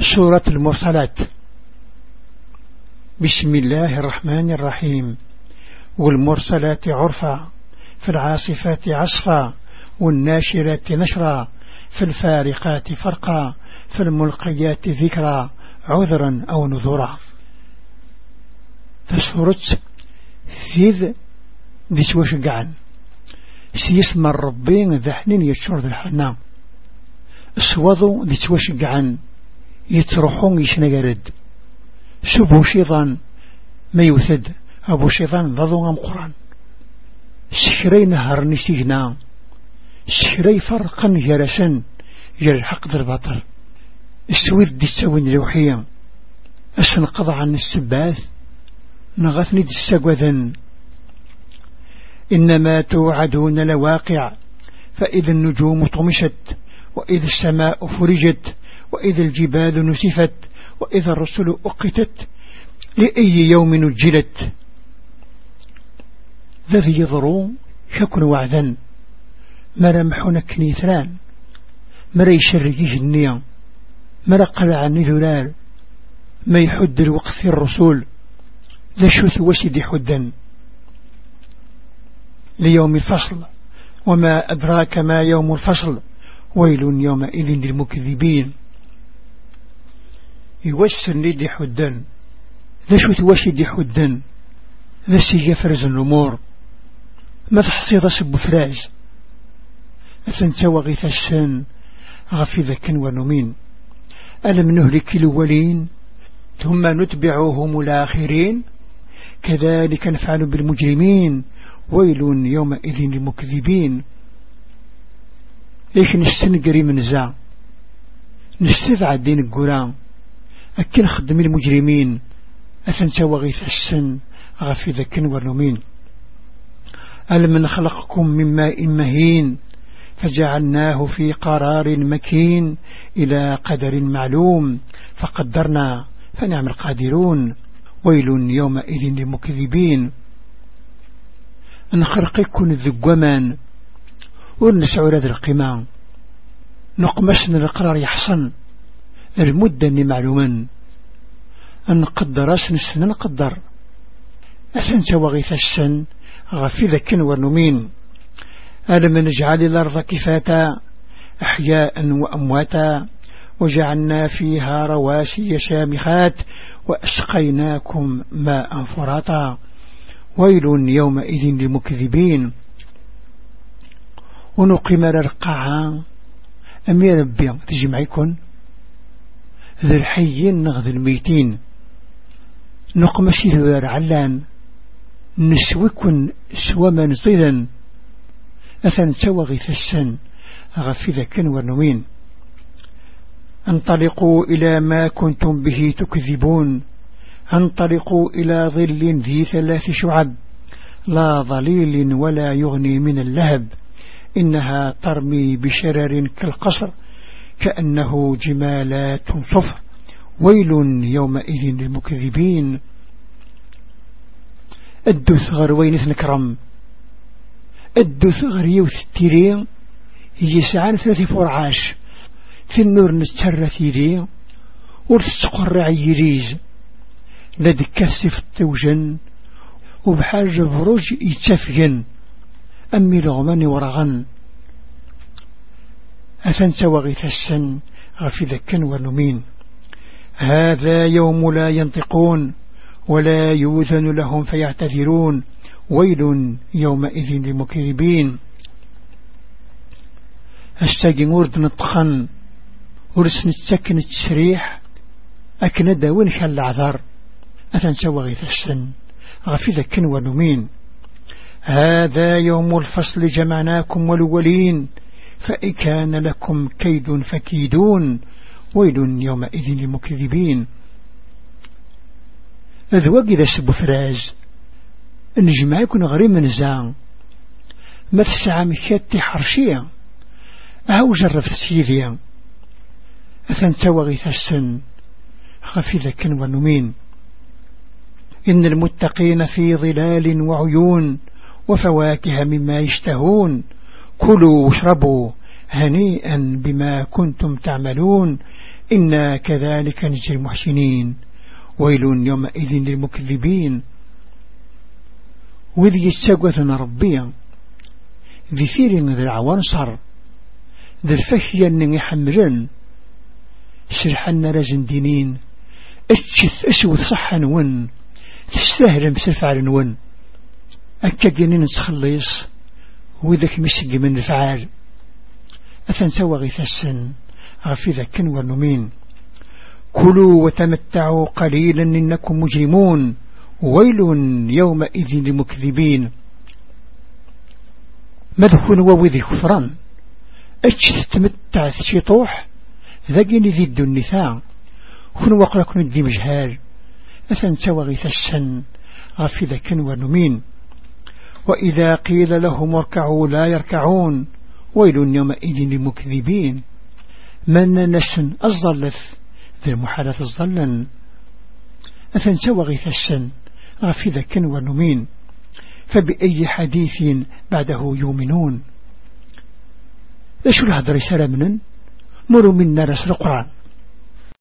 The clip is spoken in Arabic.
سورة المرسلات. بسم الله الرحمن الرحيم. والمرسلات عرفا في العاصفات عصفا والناشرات نشرا في الفارقات فرقا في الملقيات ذكرا عذرا أو نذرا فسورة فيذ دي سواش قعن. سيسمى الربين ذحنين يتشور ذي الحنا سوضو دي سواش قعن. يتروحون يشنقرد. سبو شيطان ما يوثد أبو شيطان ضضو أم قرآن؟ سكري نهر نسيجنا سكري فرقا جرسا يلحق ذا البطر السويد دي تسوين لوحيا أسنقض عن السباث؟ نغثني دي إنما توعدون لواقع. فإذا النجوم طمشت وإذا السماء فرجت وإذا الجبال نسفت وإذا الرسل أقتت لأي يوم نجلت. ذي يضرو شكن وعدا مرا محونا كنيثران مرا يشرقيه النية مرا قلع ذلال ما يحد الوقت الرسول ذا شوث وسد حدا ليوم الفصل وما أدراك ما يوم الفصل ويل يومئذ للمكذبين. يوسن لدي حدن. ذا شو توشي حدن؟ ذا سيجا فرز الأمور. ما تحصيد سب فراج. أثن توغيث السن غفي ذكا ونمين ألم نهلك الأولين؟ ثم نتبعهم الآخرين. كذلك نفعل بالمجرمين. ويل يومئذ للمكذبين. ليش نستنقري من زع نستبعد دين القرآن. أكن خدم المجرمين أثنت وغيث السن غفي ذكن ونمين ألم نخلقكم من ماء مهين. فجعلناه في قرار مكين. إلى قدر معلوم. فقدرنا فنعم القادرون. ويل يومئذ للمكذبين. نخرقكم الذقومان ونسعر ذي القمام. نقمشن القرار يحصن. المدة اللي معلوما. نقدر أسن نقدر. أثن توغيث السن غفي ذك ونمين. ألم نجعل الأرض كفاتا أحياء وأمواتا وجعلنا فيها رواسي شامخات وأسقيناكم ماء فراتا. ويل يومئذ للمكذبين. ونقيم الرقعة أمير ربي تجمعكم ذي الحيين نغذ الميتين. نقمشي ذوار علان نسوكن سوما صيدا. أثن توغي السن أغفذ كن ونوين أنطلقوا إلى ما كنتم به تكذبون. أنطلقوا إلى ظل ذي ثلاث شعب. لا ظليل ولا يغني من اللهب. إنها ترمي بشرر كالقصر. كأنه جمالات صفر. ويل يومئذ للمكذبين. الدو ثغر وين نكرم الدو ثغر يوث التيري يسعان ثلاثي فرعاش النور نستر ثيري. ورث عيريز لدي كسف التوجن وبحاجة بروج يتفجن. أمي لغماني ورغن. وغيث السن غفي ذكا ونمين هذا يوم لا ينطقون ولا يوذن لهم فيعتذرون. ويل يومئذ للمكذبين. أشتاقي ورد نطخن ورس نتسكن التسريح أكن داون خل عذر أثن سوغيث السن غفي ذكا ونمين هذا يوم الفصل جمعناكم والولين فإن كان لكم كيد فكيدون ويل يومئذ للمكذبين. أذواق إذا سبو فراز النجمع يكون غريب من زان ما تسعى مكاتي حرشية أو جرف سيديا أثن توغي السن غفي ذكا ونمين. إن المتقين في ظلال وعيون وفواكه مما يشتهون. كلوا واشربوا هنيئا بما كنتم تعملون. إنا كذلك نجري المحسنين. ويل يومئذ للمكذبين. وذي يستقوثنا ربيا. ذي ثير من العوانصر ذي الفشية أنني حملن سرحنا رزن دينين. اتشث اسود صحا ون. تستهل مسرفع ون. أكا جنين تخليص وذاك مسجي من الفعال. أثن سوى السن. غفي ذاك ونمين. كلوا وتمتعوا قليلا إنكم مجرمون. ويل يومئذ لمكذبين. مدخل ووذي كفران. اتش تتمتع شطوح ذاقين ذي الدنثاء كن الدي مجهال. أثن سوى السن. غفي ذاك ونمين. وإذا قيل لهم اركعوا لا يركعون ويل يومئذ للمكذبين. من نسن الظلث ذي المحالة الظلن أثن سوى غيث السن غفي ذاك ونمين. فبأي حديث بعده يؤمنون؟ ليش الهدر سلامنا مروا منا رسل القرآن.